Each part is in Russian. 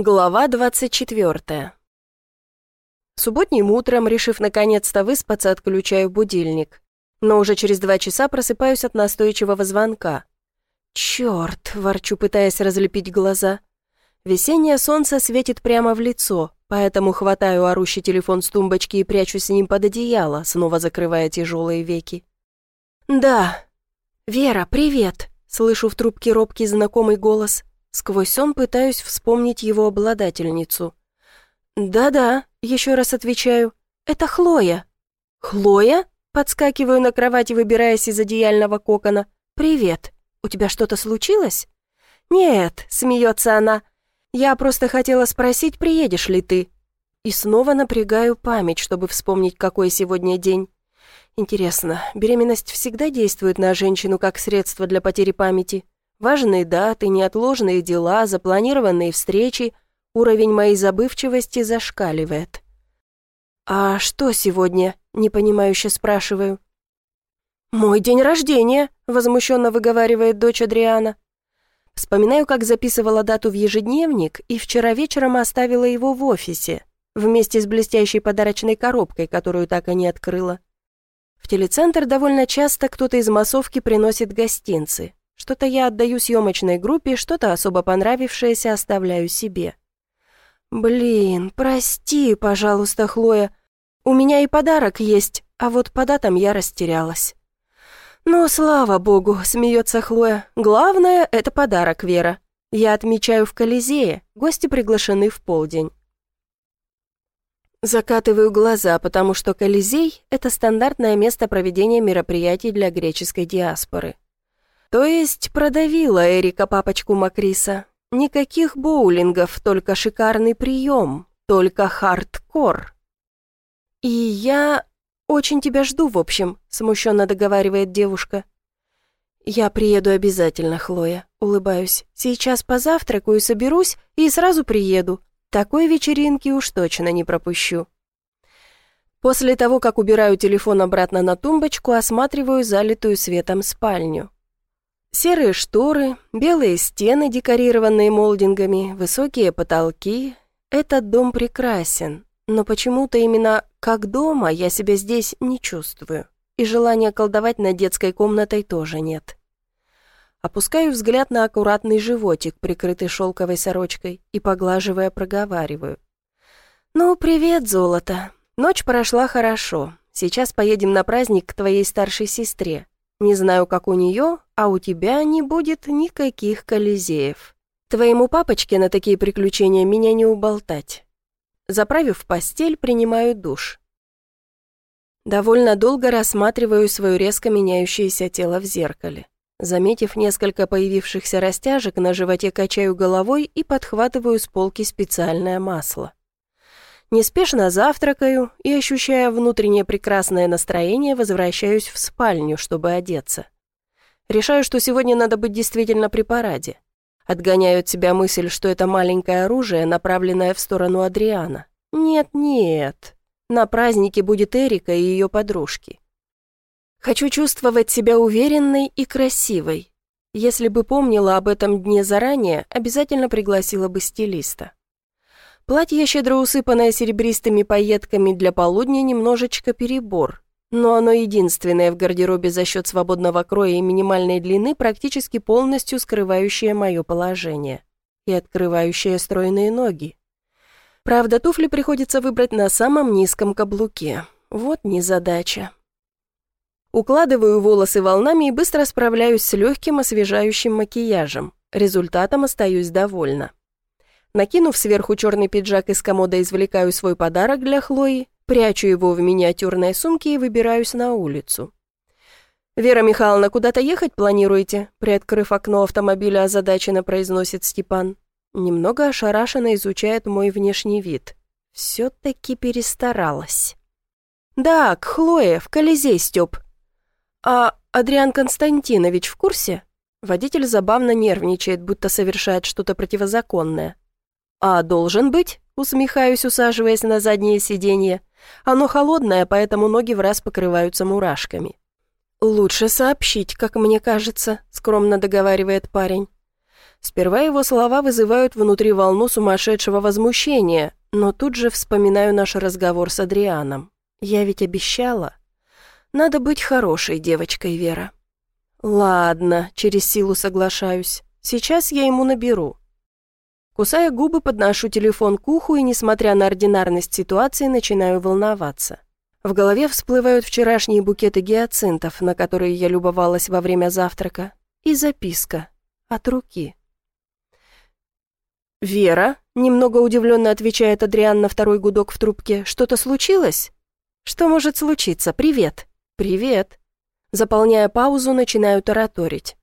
Глава 24. Субботним утром, решив наконец-то выспаться, отключаю будильник. Но уже через два часа просыпаюсь от настойчивого звонка. «Черт!» — ворчу, пытаясь разлепить глаза. Весеннее солнце светит прямо в лицо, поэтому хватаю орущий телефон с тумбочки и прячусь с ним под одеяло, снова закрывая тяжелые веки. «Да. Вера, привет!» — слышу в трубке робкий знакомый голос. Сквозь сон пытаюсь вспомнить его обладательницу. «Да-да», — еще раз отвечаю, — «это Хлоя». «Хлоя?» — подскакиваю на кровати, выбираясь из одеяльного кокона. «Привет. У тебя что-то случилось?» «Нет», — смеется она. «Я просто хотела спросить, приедешь ли ты?» И снова напрягаю память, чтобы вспомнить, какой сегодня день. Интересно, беременность всегда действует на женщину как средство для потери памяти? Важные даты, неотложные дела, запланированные встречи. Уровень моей забывчивости зашкаливает. «А что сегодня?» — непонимающе спрашиваю. «Мой день рождения», — возмущенно выговаривает дочь Адриана. Вспоминаю, как записывала дату в ежедневник, и вчера вечером оставила его в офисе, вместе с блестящей подарочной коробкой, которую так и не открыла. В телецентр довольно часто кто-то из массовки приносит гостинцы. Что-то я отдаю съемочной группе, что-то особо понравившееся оставляю себе. Блин, прости, пожалуйста, Хлоя. У меня и подарок есть, а вот по датам я растерялась. «Ну, слава богу», — смеется Хлоя. «Главное — это подарок, Вера. Я отмечаю в Колизее, гости приглашены в полдень». Закатываю глаза, потому что Колизей — это стандартное место проведения мероприятий для греческой диаспоры. То есть продавила Эрика папочку Макриса. Никаких боулингов, только шикарный прием, только хардкор. И я очень тебя жду, в общем, смущенно договаривает девушка. Я приеду обязательно, Хлоя, улыбаюсь. Сейчас позавтракаю, соберусь и сразу приеду. Такой вечеринки уж точно не пропущу. После того, как убираю телефон обратно на тумбочку, осматриваю залитую светом спальню. Серые шторы, белые стены, декорированные молдингами, высокие потолки. Этот дом прекрасен, но почему-то именно как дома я себя здесь не чувствую. И желания колдовать над детской комнатой тоже нет. Опускаю взгляд на аккуратный животик, прикрытый шелковой сорочкой, и, поглаживая, проговариваю. «Ну, привет, золото. Ночь прошла хорошо. Сейчас поедем на праздник к твоей старшей сестре. Не знаю, как у нее, а у тебя не будет никаких колизеев. Твоему папочке на такие приключения меня не уболтать. Заправив постель, принимаю душ. Довольно долго рассматриваю свое резко меняющееся тело в зеркале. Заметив несколько появившихся растяжек, на животе качаю головой и подхватываю с полки специальное масло. Неспешно завтракаю и, ощущая внутреннее прекрасное настроение, возвращаюсь в спальню, чтобы одеться. Решаю, что сегодня надо быть действительно при параде. Отгоняю от себя мысль, что это маленькое оружие, направленное в сторону Адриана. Нет-нет, на празднике будет Эрика и ее подружки. Хочу чувствовать себя уверенной и красивой. Если бы помнила об этом дне заранее, обязательно пригласила бы стилиста. Платье, щедро усыпанное серебристыми пайетками для полудня, немножечко перебор. Но оно единственное в гардеробе за счет свободного кроя и минимальной длины, практически полностью скрывающее мое положение. И открывающее стройные ноги. Правда, туфли приходится выбрать на самом низком каблуке. Вот незадача. Укладываю волосы волнами и быстро справляюсь с легким освежающим макияжем. Результатом остаюсь довольна. Накинув сверху черный пиджак из комода, извлекаю свой подарок для Хлои, прячу его в миниатюрной сумке и выбираюсь на улицу. «Вера Михайловна, куда-то ехать планируете?» Приоткрыв окно автомобиля, озадаченно произносит Степан. Немного ошарашенно изучает мой внешний вид. Все-таки перестаралась. «Да, к Хлое, в Колизей, Степ». «А Адриан Константинович в курсе?» Водитель забавно нервничает, будто совершает что-то противозаконное. «А должен быть?» — усмехаюсь, усаживаясь на заднее сиденье. Оно холодное, поэтому ноги в раз покрываются мурашками. «Лучше сообщить, как мне кажется», — скромно договаривает парень. Сперва его слова вызывают внутри волну сумасшедшего возмущения, но тут же вспоминаю наш разговор с Адрианом. Я ведь обещала. Надо быть хорошей девочкой, Вера. Ладно, через силу соглашаюсь. Сейчас я ему наберу. Кусая губы, подношу телефон к уху и, несмотря на ординарность ситуации, начинаю волноваться. В голове всплывают вчерашние букеты гиацинтов, на которые я любовалась во время завтрака, и записка от руки. «Вера?» — немного удивленно отвечает Адриан на второй гудок в трубке. «Что-то случилось?» «Что может случиться? Привет!» «Привет!» Заполняя паузу, начинаю тараторить.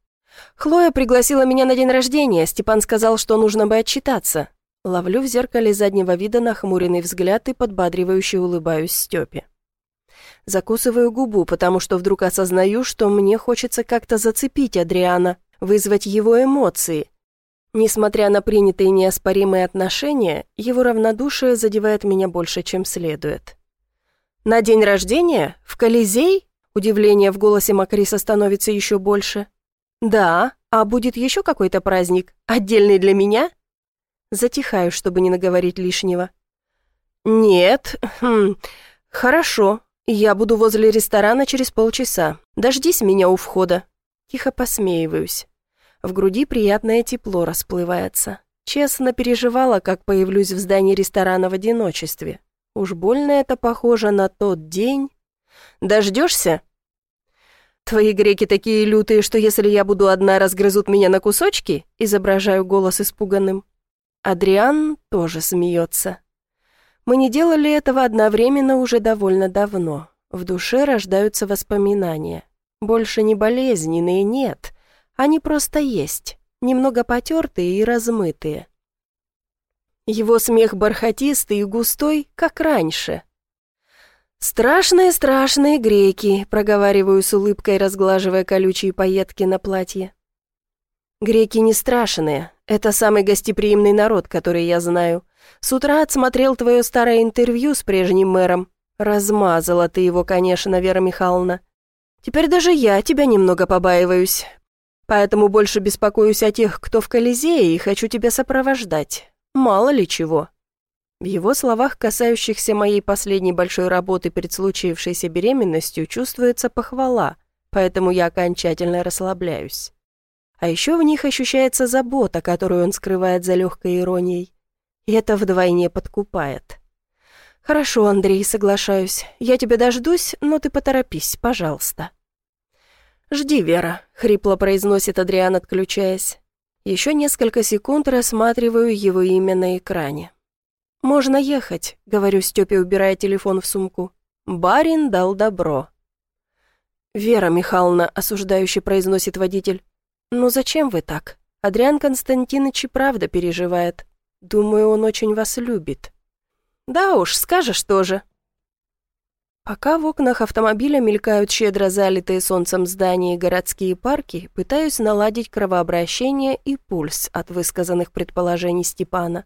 «Хлоя пригласила меня на день рождения. Степан сказал, что нужно бы отчитаться». Ловлю в зеркале заднего вида нахмуренный взгляд и подбадривающе улыбаюсь Степе. Закусываю губу, потому что вдруг осознаю, что мне хочется как-то зацепить Адриана, вызвать его эмоции. Несмотря на принятые неоспоримые отношения, его равнодушие задевает меня больше, чем следует. «На день рождения? В Колизей?» Удивление в голосе Макриса становится еще больше. «Да, а будет еще какой-то праздник? Отдельный для меня?» Затихаю, чтобы не наговорить лишнего. «Нет, хм, хорошо, я буду возле ресторана через полчаса. Дождись меня у входа». Тихо посмеиваюсь. В груди приятное тепло расплывается. Честно переживала, как появлюсь в здании ресторана в одиночестве. Уж больно это похоже на тот день. Дождешься? Твои греки такие лютые, что если я буду одна, разгрызут меня на кусочки? Изображаю голос испуганным. Адриан тоже смеется. Мы не делали этого одновременно уже довольно давно. В душе рождаются воспоминания. Больше не болезненные, нет. Они просто есть, немного потертые и размытые. Его смех бархатистый и густой, как раньше. «Страшные-страшные греки», — проговариваю с улыбкой, разглаживая колючие пайетки на платье. «Греки не страшные. Это самый гостеприимный народ, который я знаю. С утра отсмотрел твое старое интервью с прежним мэром. Размазала ты его, конечно, Вера Михайловна. Теперь даже я тебя немного побаиваюсь. Поэтому больше беспокоюсь о тех, кто в Колизее, и хочу тебя сопровождать. Мало ли чего». В его словах, касающихся моей последней большой работы перед случившейся беременностью, чувствуется похвала, поэтому я окончательно расслабляюсь. А еще в них ощущается забота, которую он скрывает за легкой иронией. И это вдвойне подкупает. «Хорошо, Андрей, соглашаюсь. Я тебя дождусь, но ты поторопись, пожалуйста». «Жди, Вера», — хрипло произносит Адриан, отключаясь. Еще несколько секунд рассматриваю его имя на экране. «Можно ехать», — говорю Степе, убирая телефон в сумку. «Барин дал добро». «Вера Михайловна», — осуждающе произносит водитель. «Ну зачем вы так? Адриан Константинович и правда переживает. Думаю, он очень вас любит». «Да уж, скажешь тоже», Пока в окнах автомобиля мелькают щедро залитые солнцем здания и городские парки, пытаюсь наладить кровообращение и пульс от высказанных предположений Степана.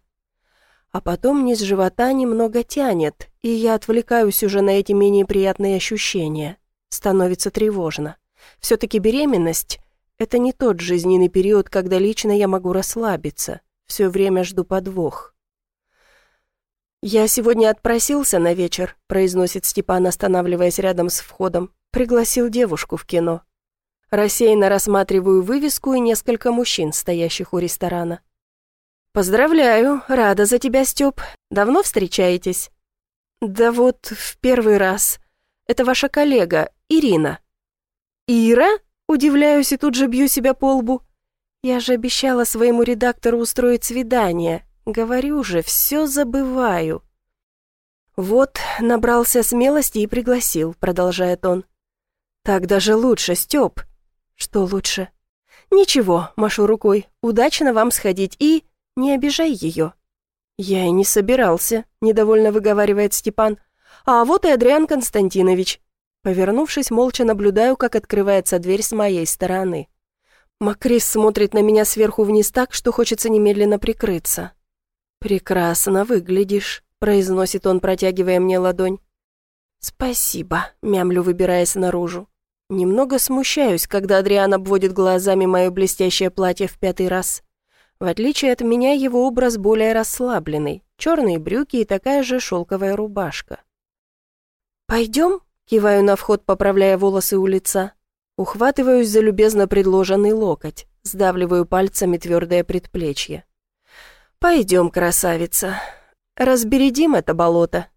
А потом низ живота немного тянет, и я отвлекаюсь уже на эти менее приятные ощущения. Становится тревожно. Все-таки беременность — это не тот жизненный период, когда лично я могу расслабиться. Все время жду подвох. «Я сегодня отпросился на вечер», — произносит Степан, останавливаясь рядом с входом. «Пригласил девушку в кино». Рассеянно рассматриваю вывеску и несколько мужчин, стоящих у ресторана. «Поздравляю, рада за тебя, Степ. Давно встречаетесь?» «Да вот, в первый раз. Это ваша коллега, Ирина». «Ира?» — удивляюсь и тут же бью себя по лбу. «Я же обещала своему редактору устроить свидание, Говорю же, все забываю. Вот, набрался смелости и пригласил, продолжает он. Так даже лучше, Степ. Что лучше? Ничего, машу рукой, удачно вам сходить и... Не обижай ее. Я и не собирался, недовольно выговаривает Степан. А вот и Адриан Константинович. Повернувшись, молча наблюдаю, как открывается дверь с моей стороны. Макрис смотрит на меня сверху вниз так, что хочется немедленно прикрыться. «Прекрасно выглядишь», — произносит он, протягивая мне ладонь. «Спасибо», — мямлю, выбираясь наружу. Немного смущаюсь, когда Адриан обводит глазами мое блестящее платье в пятый раз. В отличие от меня, его образ более расслабленный. Черные брюки и такая же шелковая рубашка. «Пойдем?» — киваю на вход, поправляя волосы у лица. Ухватываюсь за любезно предложенный локоть, сдавливаю пальцами твердое предплечье. «Пойдем, красавица. Разбередим это болото.